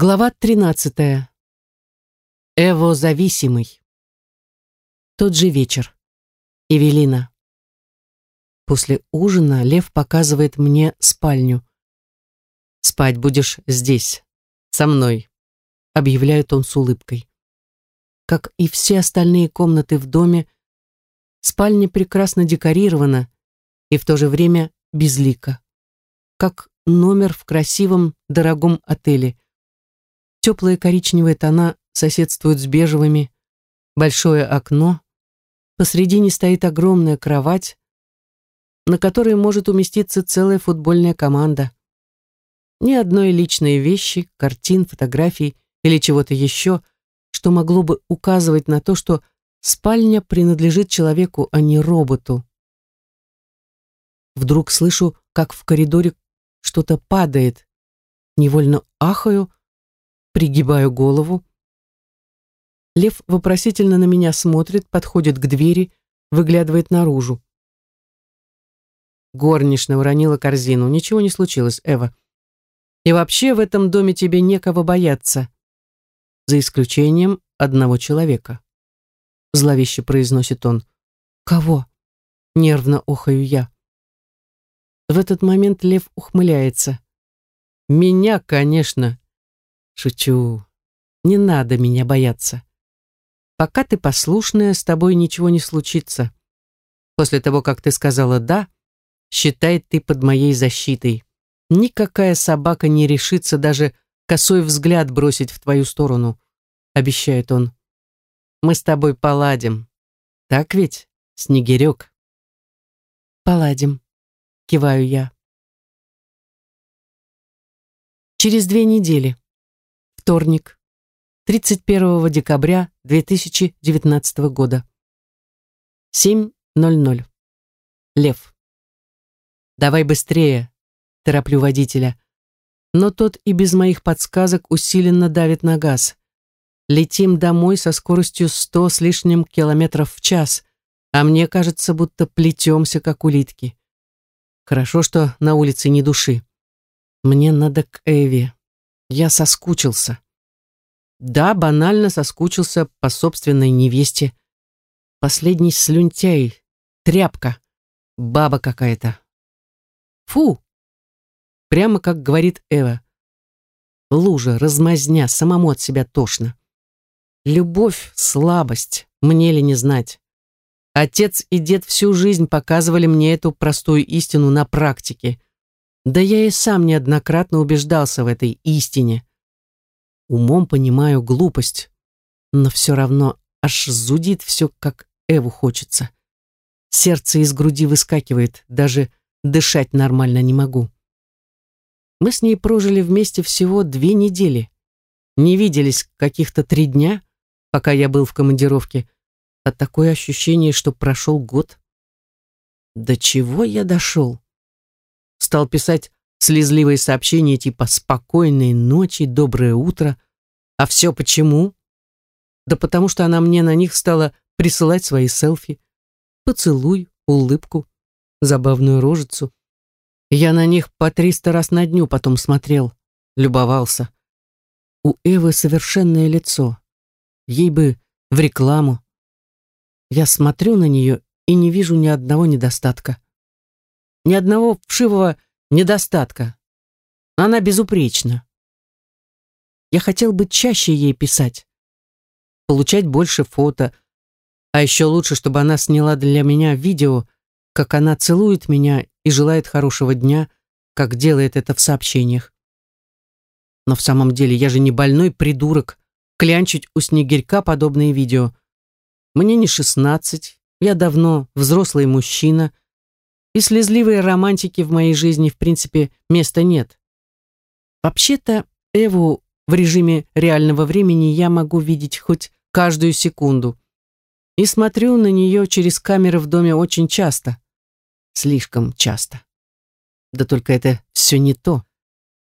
Глава 13. Эво-зависимый. Тот же вечер. Эвелина. После ужина Лев показывает мне спальню. «Спать будешь здесь, со мной», — объявляет он с улыбкой. Как и все остальные комнаты в доме, спальня прекрасно декорирована и в то же время безлика. Как номер в красивом, дорогом отеле — Теплые коричневые тона соседствуют с бежевыми. Большое окно. Посредине стоит огромная кровать, на которой может уместиться целая футбольная команда. Ни одной личной вещи, картин, фотографий или чего-то еще, что могло бы указывать на то, что спальня принадлежит человеку, а не роботу. Вдруг слышу, как в коридоре что-то падает. Невольно ахаю, пригибаю голову. Лев вопросительно на меня смотрит, подходит к двери, выглядывает наружу. Горничная уронила корзину. Ничего не случилось, Эва. И вообще в этом доме тебе некого бояться. За исключением одного человека. Зловеще произносит он. Кого? Нервно охаю я. В этот момент Лев ухмыляется. Меня, конечно, Шучу. Не надо меня бояться. Пока ты послушная, с тобой ничего не случится. После того, как ты сказала «да», считай ты под моей защитой. Никакая собака не решится даже косой взгляд бросить в твою сторону, обещает он. Мы с тобой поладим. Так ведь, Снегирек? Поладим, киваю я. Через две недели. Вторник, 31 декабря 2019 года. 7.00. Лев. «Давай быстрее», — тороплю водителя. Но тот и без моих подсказок усиленно давит на газ. Летим домой со скоростью 100 с лишним километров в час, а мне кажется, будто плетемся, как улитки. Хорошо, что на улице ни души. Мне надо к Эви. Я соскучился. Да, банально соскучился по собственной невесте. Последний слюнтяй, тряпка, баба какая-то. Фу! Прямо как говорит Эва. Лужа, размазня, самому от себя тошно. Любовь — слабость, мне ли не знать. Отец и дед всю жизнь показывали мне эту простую истину на практике. Да я и сам неоднократно убеждался в этой истине. Умом понимаю глупость, но все равно аж зудит все, как Эву хочется. Сердце из груди выскакивает, даже дышать нормально не могу. Мы с ней прожили вместе всего две недели. Не виделись каких-то три дня, пока я был в командировке, а такое ощущение, что прошел год. До чего я дошел? Стал писать слезливые сообщения типа «Спокойной ночи», «Доброе утро». А все почему? Да потому что она мне на них стала присылать свои селфи. Поцелуй, улыбку, забавную рожицу. Я на них по триста раз на дню потом смотрел, любовался. У Эвы совершенное лицо. Ей бы в рекламу. Я смотрю на нее и не вижу ни одного недостатка ни одного вшивого недостатка. Она безупречна. Я хотел бы чаще ей писать, получать больше фото, а еще лучше, чтобы она сняла для меня видео, как она целует меня и желает хорошего дня, как делает это в сообщениях. Но в самом деле я же не больной придурок, клянчить у снегирька подобные видео. Мне не шестнадцать, я давно взрослый мужчина — и слезливой романтики в моей жизни, в принципе, места нет. Вообще-то, Эву в режиме реального времени я могу видеть хоть каждую секунду. И смотрю на нее через камеры в доме очень часто. Слишком часто. Да только это все не то.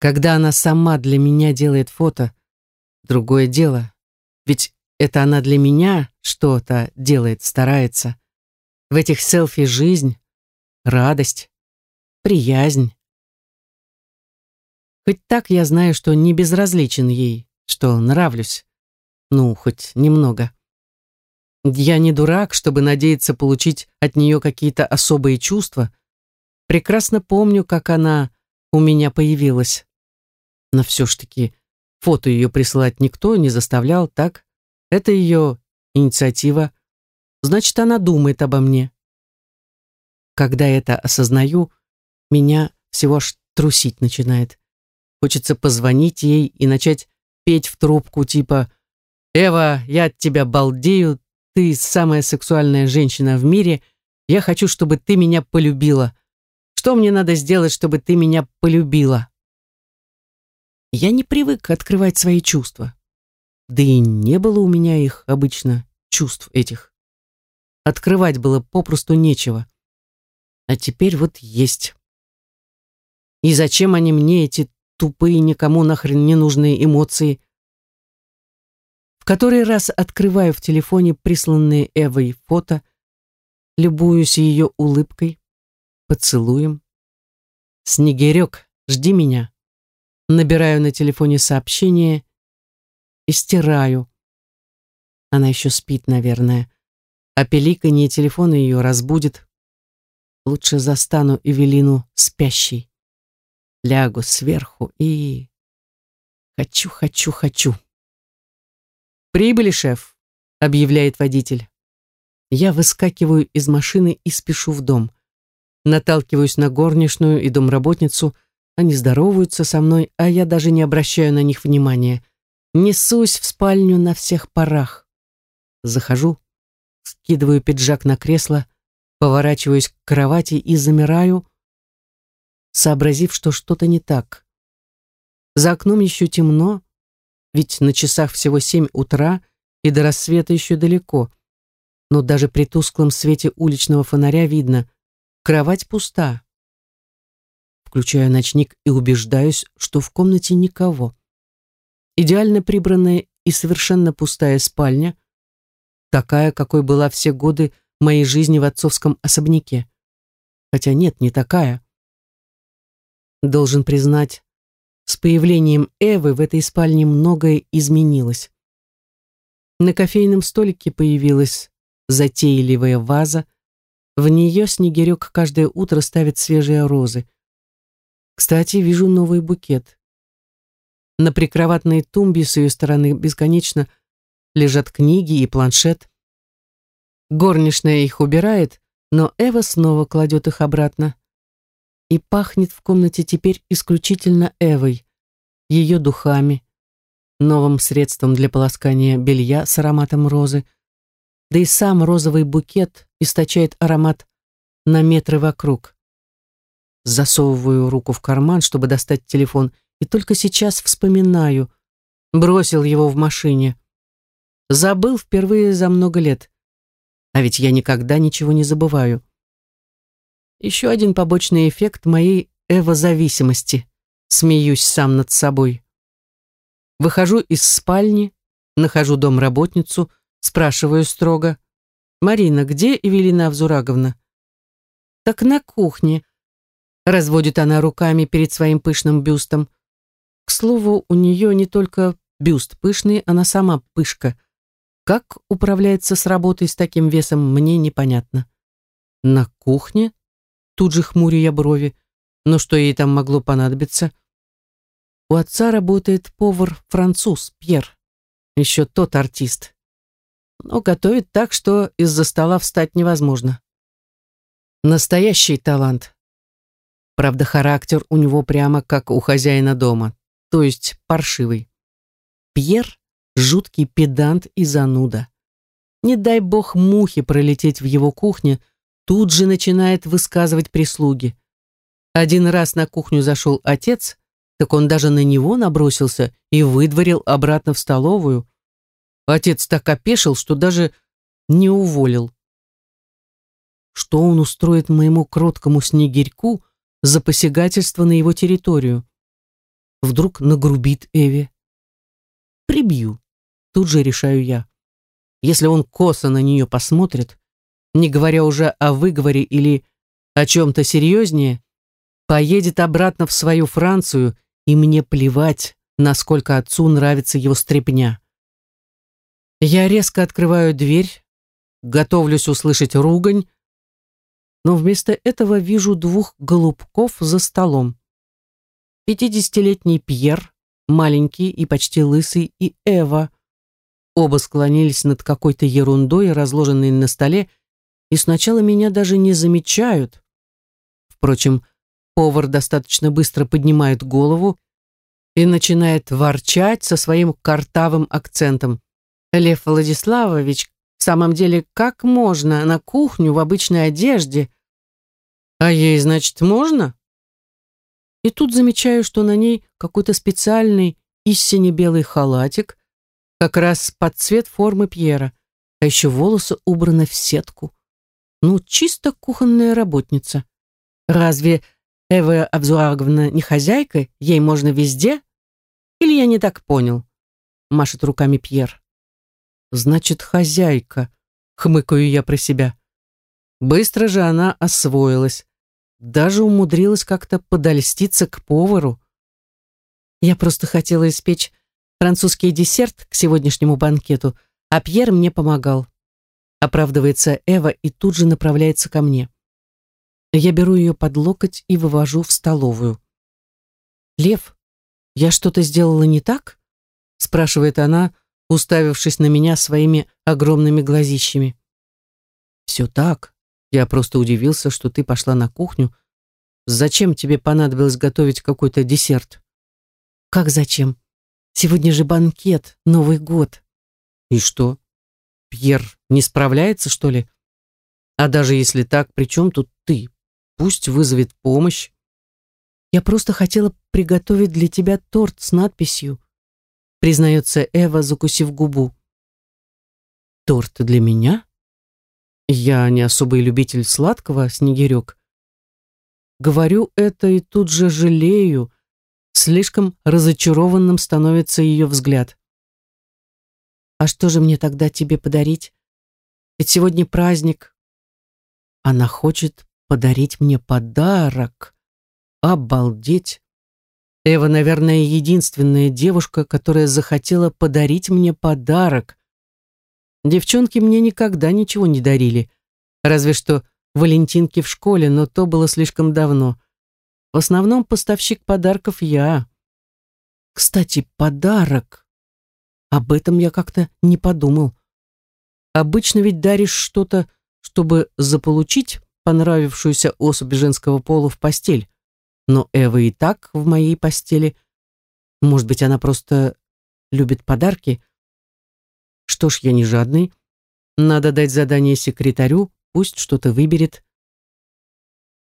Когда она сама для меня делает фото, другое дело. Ведь это она для меня что-то делает, старается. В этих селфи жизнь, радость, приязнь. Хоть так я знаю, что не безразличен ей, что нравлюсь. Ну, хоть немного. Я не дурак, чтобы надеяться получить от нее какие-то особые чувства. Прекрасно помню, как она у меня появилась. Но все ж таки фото ее присылать никто не заставлял, так? Это ее инициатива. Значит, она думает обо мне. Когда это осознаю, меня всего аж трусить начинает. Хочется позвонить ей и начать петь в трубку типа «Эва, я от тебя балдею, ты самая сексуальная женщина в мире, я хочу, чтобы ты меня полюбила. Что мне надо сделать, чтобы ты меня полюбила?» Я не привык открывать свои чувства. Да и не было у меня их обычно, чувств этих. Открывать было попросту нечего. А теперь вот есть. И зачем они мне, эти тупые, никому нахрен не нужные эмоции? В который раз открываю в телефоне присланные Эвой фото, любуюсь ее улыбкой, поцелуем. «Снегирек, жди меня». Набираю на телефоне сообщение и стираю. Она еще спит, наверное, а пеликанье телефона ее разбудит. Лучше застану Эвелину спящей. Лягу сверху и... Хочу, хочу, хочу. «Прибыли, шеф», — объявляет водитель. Я выскакиваю из машины и спешу в дом. Наталкиваюсь на горничную и домработницу. Они здороваются со мной, а я даже не обращаю на них внимания. Несусь в спальню на всех парах. Захожу, скидываю пиджак на кресло, поворачиваюсь к кровати и замираю, сообразив, что что-то не так. За окном еще темно, ведь на часах всего семь утра и до рассвета еще далеко. Но даже при тусклом свете уличного фонаря видно, кровать пуста. Включаю ночник и убеждаюсь, что в комнате никого. Идеально прибранная и совершенно пустая спальня, такая, какой была все годы моей жизни в отцовском особняке. Хотя нет, не такая. Должен признать, с появлением Эвы в этой спальне многое изменилось. На кофейном столике появилась затейливая ваза. В нее снегирек каждое утро ставит свежие розы. Кстати, вижу новый букет. На прикроватной тумбе с ее стороны бесконечно лежат книги и планшет. Горничная их убирает, но Эва снова кладет их обратно. И пахнет в комнате теперь исключительно Эвой, ее духами, новым средством для полоскания белья с ароматом розы, да и сам розовый букет источает аромат на метры вокруг. Засовываю руку в карман, чтобы достать телефон, и только сейчас вспоминаю. Бросил его в машине. Забыл впервые за много лет. А ведь я никогда ничего не забываю. Еще один побочный эффект моей эвозависимости. Смеюсь сам над собой. Выхожу из спальни, нахожу домработницу, спрашиваю строго. «Марина, где Эвелина Авзураговна?» «Так на кухне», — разводит она руками перед своим пышным бюстом. К слову, у нее не только бюст пышный, она сама пышка. Как управляется с работой с таким весом, мне непонятно. На кухне Тут же хмурю я брови. Но что ей там могло понадобиться? У отца работает повар-француз Пьер. Еще тот артист. Но готовит так, что из-за стола встать невозможно. Настоящий талант. Правда, характер у него прямо как у хозяина дома, то есть паршивый. Пьер — жуткий педант и зануда. Не дай бог мухе пролететь в его кухне — тут же начинает высказывать прислуги. Один раз на кухню зашел отец, так он даже на него набросился и выдворил обратно в столовую. Отец так опешил, что даже не уволил. Что он устроит моему кроткому снегирьку за посягательство на его территорию? Вдруг нагрубит Эви? Прибью. Тут же решаю я. Если он косо на нее посмотрит, не говоря уже о выговоре или о чем-то серьезнее, поедет обратно в свою Францию и мне плевать, насколько отцу нравится его стряпня. Я резко открываю дверь, готовлюсь услышать ругань, но вместо этого вижу двух голубков за столом. Пятидесятилетний Пьер, маленький и почти лысый, и Эва. Оба склонились над какой-то ерундой, разложенной на столе, и сначала меня даже не замечают. Впрочем, повар достаточно быстро поднимает голову и начинает ворчать со своим картавым акцентом. «Лев Владиславович, в самом деле, как можно на кухню в обычной одежде?» «А ей, значит, можно?» И тут замечаю, что на ней какой-то специальный истине белый халатик, как раз под цвет формы Пьера, а еще волосы убраны в сетку. Ну, чисто кухонная работница. Разве Эва Абзуаговна не хозяйка? Ей можно везде? Или я не так понял? Машет руками Пьер. Значит, хозяйка, хмыкаю я про себя. Быстро же она освоилась. Даже умудрилась как-то подольститься к повару. Я просто хотела испечь французский десерт к сегодняшнему банкету, а Пьер мне помогал. Оправдывается Эва и тут же направляется ко мне. Я беру ее под локоть и вывожу в столовую. «Лев, я что-то сделала не так?» спрашивает она, уставившись на меня своими огромными глазищами. «Все так. Я просто удивился, что ты пошла на кухню. Зачем тебе понадобилось готовить какой-то десерт?» «Как зачем? Сегодня же банкет, Новый год». «И что? Пьер не справляется, что ли? А даже если так, при чем тут ты? Пусть вызовет помощь». «Я просто хотела приготовить для тебя торт с надписью», признается Эва, закусив губу. «Торт для меня? Я не особый любитель сладкого, снегирек. Говорю это и тут же жалею, слишком разочарованным становится ее взгляд. «А что же мне тогда тебе подарить? Ведь сегодня праздник». Она хочет подарить мне подарок. Обалдеть! Эва, наверное, единственная девушка, которая захотела подарить мне подарок. Девчонки мне никогда ничего не дарили, разве что валентинки в школе, но то было слишком давно. В основном поставщик подарков я. Кстати, подарок. Об этом я как-то не подумал. Обычно ведь даришь что-то, чтобы заполучить понравившуюся особь женского пола в постель но Эва и так в моей постели. Может быть, она просто любит подарки? Что ж, я не жадный. Надо дать задание секретарю, пусть что-то выберет.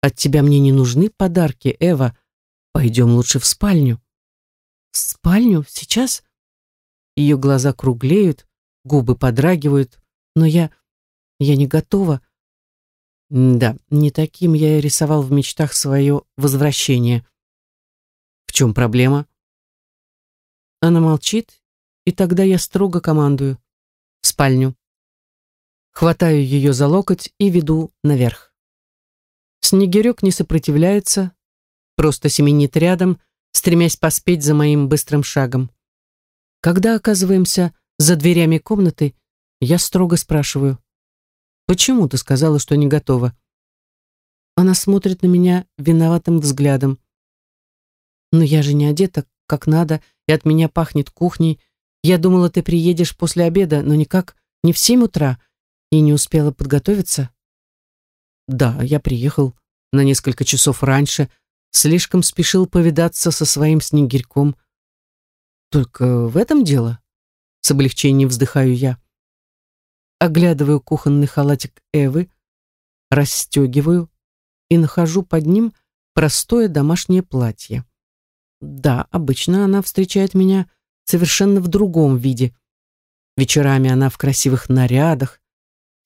От тебя мне не нужны подарки, Эва. Пойдем лучше в спальню. В спальню? Сейчас? Ее глаза круглеют, губы подрагивают, но я... я не готова. Да, не таким я и рисовал в мечтах свое возвращение. В чем проблема? Она молчит, и тогда я строго командую. В спальню. Хватаю ее за локоть и веду наверх. Снегирек не сопротивляется, просто семенит рядом, стремясь поспеть за моим быстрым шагом. Когда оказываемся за дверями комнаты, я строго спрашиваю. Почему ты сказала, что не готова? Она смотрит на меня виноватым взглядом. Но я же не одета как надо, и от меня пахнет кухней. Я думала, ты приедешь после обеда, но никак не в семь утра, и не успела подготовиться. Да, я приехал на несколько часов раньше, слишком спешил повидаться со своим снегирьком. Только в этом дело. С облегчением вздыхаю я оглядываю кухонный халатик Эвы, расстегиваю и нахожу под ним простое домашнее платье. Да, обычно она встречает меня совершенно в другом виде. Вечерами она в красивых нарядах,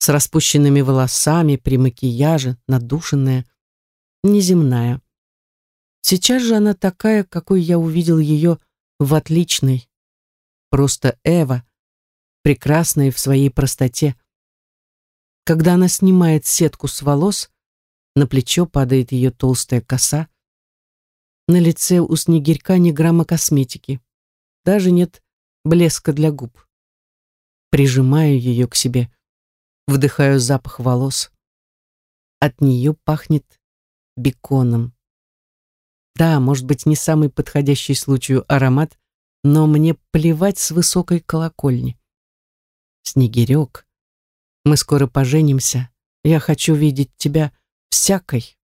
с распущенными волосами, при макияже, надушенная, неземная. Сейчас же она такая, какой я увидел ее в отличной. Просто Эва, прекрасной в своей простоте. Когда она снимает сетку с волос, на плечо падает ее толстая коса. На лице у снегирька ни грамма косметики. Даже нет блеска для губ. Прижимаю ее к себе, вдыхаю запах волос. От нее пахнет беконом. Да, может быть, не самый подходящий случаю аромат, но мне плевать с высокой колокольни. Снегирек, мы скоро поженимся. Я хочу видеть тебя всякой.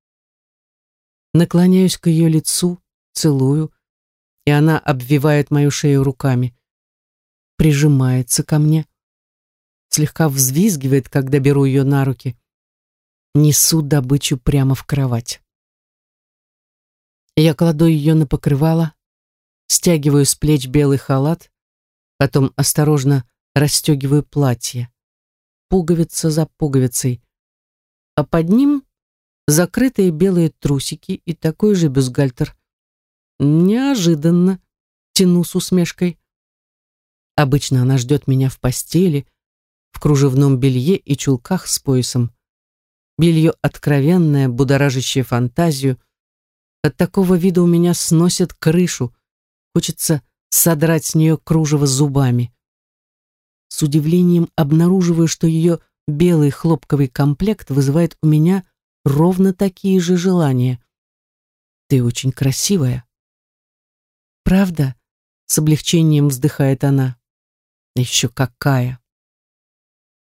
Наклоняюсь к ее лицу, целую, и она обвивает мою шею руками. Прижимается ко мне. Слегка взвизгивает, когда беру ее на руки. Несу добычу прямо в кровать. Я кладу ее на покрывало, стягиваю с плеч белый халат, потом осторожно расстегиваю платье, пуговица за пуговицей, а под ним закрытые белые трусики и такой же бюстгальтер. Неожиданно, тяну с усмешкой. Обычно она ждет меня в постели, в кружевном белье и чулках с поясом. Белье откровенное, будоражащее фантазию. От такого вида у меня сносит крышу. Хочется содрать с нее кружево зубами. С удивлением обнаруживаю, что ее белый хлопковый комплект вызывает у меня ровно такие же желания. Ты очень красивая. Правда? С облегчением вздыхает она. Еще какая.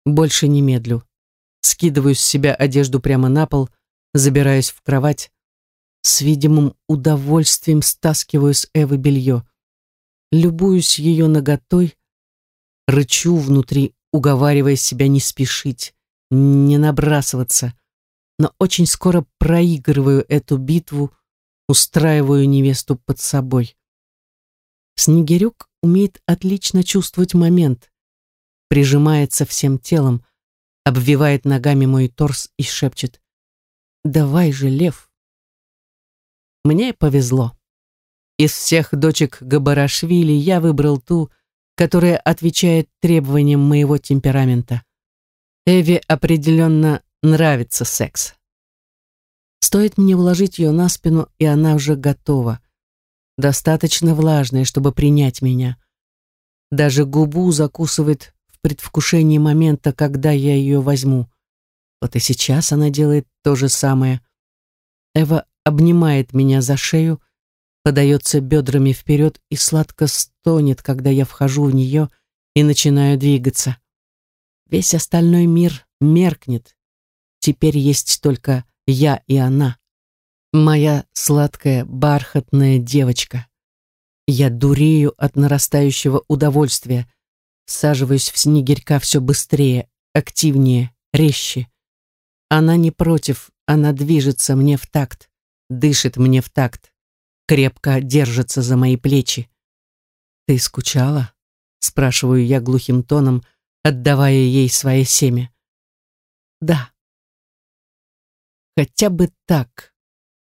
Больше не медлю. Скидываю с себя одежду прямо на пол, забираюсь в кровать. С видимым удовольствием стаскиваю с Эвы белье. Любуюсь ее наготой, рычу внутри, уговаривая себя не спешить, не набрасываться, но очень скоро проигрываю эту битву, устраиваю невесту под собой. Снегирюк умеет отлично чувствовать момент, прижимается всем телом, обвивает ногами мой торс и шепчет «Давай же, лев!» Мне повезло. Из всех дочек Габарашвили я выбрал ту, которая отвечает требованиям моего темперамента. Эви определенно нравится секс. Стоит мне уложить ее на спину, и она уже готова. Достаточно влажная, чтобы принять меня. Даже губу закусывает предвкушении момента, когда я ее возьму. Вот и сейчас она делает то же самое. Эва обнимает меня за шею, подается бедрами вперед и сладко стонет, когда я вхожу в нее и начинаю двигаться. Весь остальной мир меркнет. Теперь есть только я и она. Моя сладкая, бархатная девочка. Я дурею от нарастающего удовольствия, всаживаюсь в снегирька все быстрее, активнее, резче. Она не против, она движется мне в такт, дышит мне в такт крепко держится за мои плечи. «Ты скучала?» — спрашиваю я глухим тоном, отдавая ей свое семя. «Да». «Хотя бы так.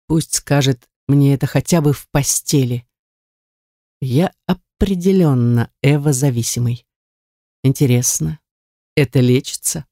Пусть скажет мне это хотя бы в постели. Я определенно Эва зависимый. Интересно, это лечится?»